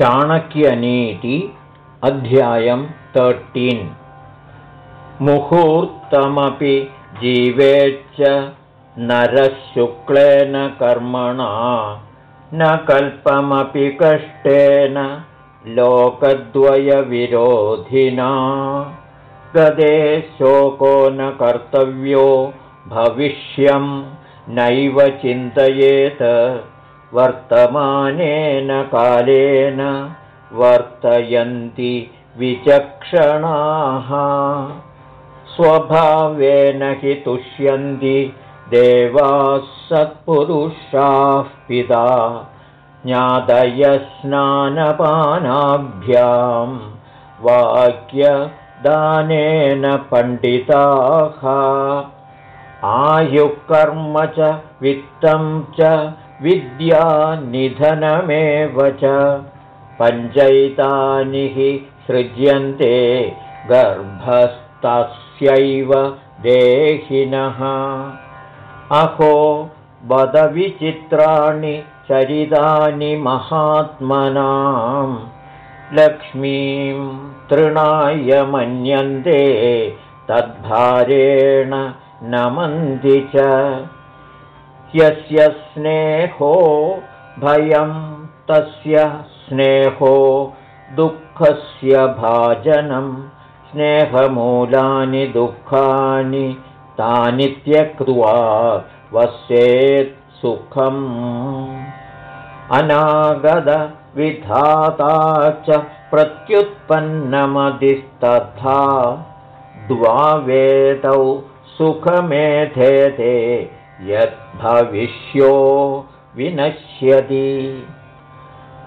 चाणक्यनीति अध्यायं तर्टीन् मुहूर्तमपि जीवेच्च नरशुक्लेन कर्मणा न कल्पमपि कष्टेन लोकद्वयविरोधिना। गदे शोको न कर्तव्यो भविष्यं नैव चिन्तयेत् वर्तमानेन कालेन वर्तयन्ति विचक्षणाः। स्वभावेन हि तुष्यन्ति देवाः सत्पुरुषाः पिता। ज्ञातयस्नानपानाभ्यां वाक्यदानेन पण्डिताः। आयुःकर्म च वित्तं च विद्यानिधनमेव च पञ्चैतानि हि सृज्यन्ते गर्भस्तस्यैव देहिनः। अहो बदविचित्राणि चरितानि महात्मनां लक्ष्मीं तृणाय मन्यन्ते तद्भारेण नमन्ति च यस्य स्नेहो भयं तस्य स्नेहो दुःखस्य भाजनं स्नेहमूलानि दुःखानि तानि त्यक्त्वा वस्येत् सुखम्। अनागतविधाता च प्रत्युत्पन्नमधिस्तथा द्वावेदौ सुखमेधेते यद्भविष्यो विनश्यति।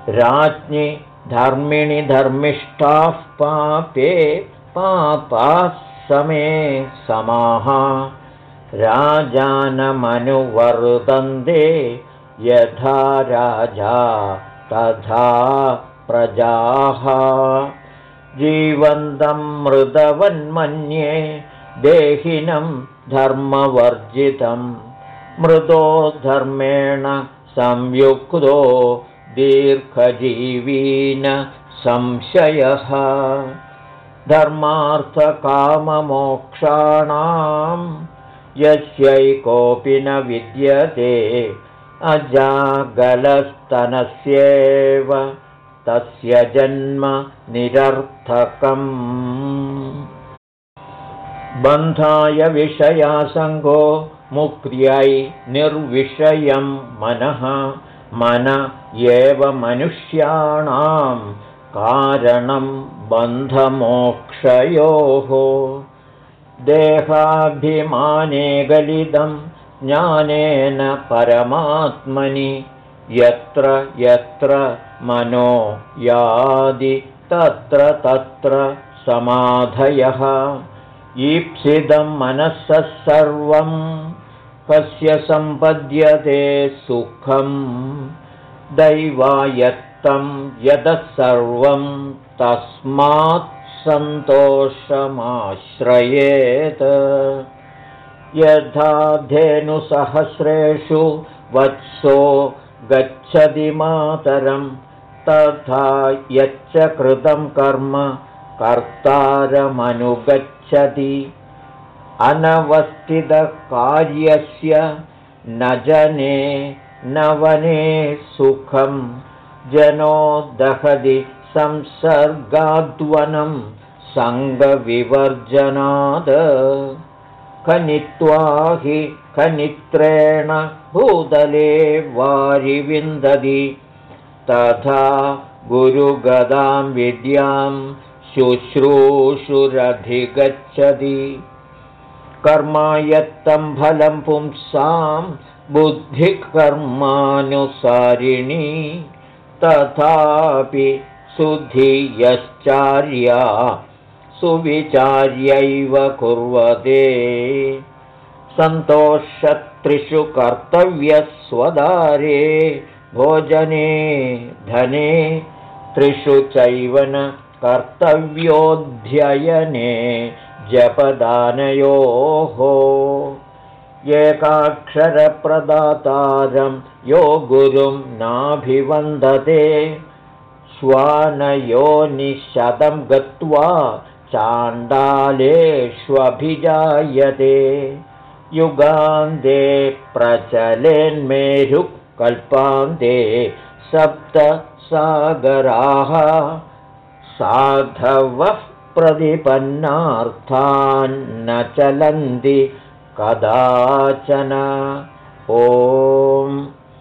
राज्ञि धर्मिणि धर्मिष्ठाः पापे पापाः समे समाः। राजानमनुवर्तन्ते यथा राजा तथा प्रजाः। जीवन्तं मृदवन्मन्ये देहिनं धर्मवर्जितं मृदो धर्मेण संयुक्तो दीर्घजीवीन संशयः। धर्मार्थकाममोक्षाणां यस्यैकोऽपि न विद्यते अजागलस्तनस्येव तस्य जन्म निरर्थकम्। बन्धाय विषयासङ्गो मुक्त्यै निर्विषयं मनः मन एव मनुष्याणां कारणं बन्धमोक्षयोः। देहाभिमाने गलितं ज्ञानेन परमात्मनि यत्र यत्र मनो यादि तत्र तत्र समाधयः। ईप्सितं मनसः सर्वं कस्य सम्पद्यते सुखं दैवायत्तं यतः सर्वं तस्मात् सन्तोषमाश्रयेत्। यथा धेनुसहस्रेषु वत्सो गच्छति मातरं तथा यच्च कृतं कर्म कर्तारमनुगच्छति अनवस्थितकार्यस्य न जने न वने सुखं। जनो दहति संसर्गाद्वनं सङ्गविवर्जनाद्। खनित्वा हि खनित्रेण भूतले वारिविन्दति। तथा गुरुगदां विद्यां शुश्रूषुरधिगच्छति कर्मायत्तं फलं पुंसां बुद्धिकर्मानुसारिणी तथापि सुधियश्चार्या सुविचार्यैव कुर्वते। सन्तोषत्रिषु कर्तव्यस्वदारे भोजने धने त्रिषु चैव न कर्तव्योऽध्ययने जपदानयोः एकाक्षरप्रदातारं यो गुरुं नाभिवन्दते। श्वानयोनिशतं गत्वा चाण्डालेष्वभिजायते। युगान्ते प्रचलेन्मेरुः कल्पान्ते सप्तसागराः। साधवः प्रतिपन्नार्थान्न चलन्ति कदाचन। ॐ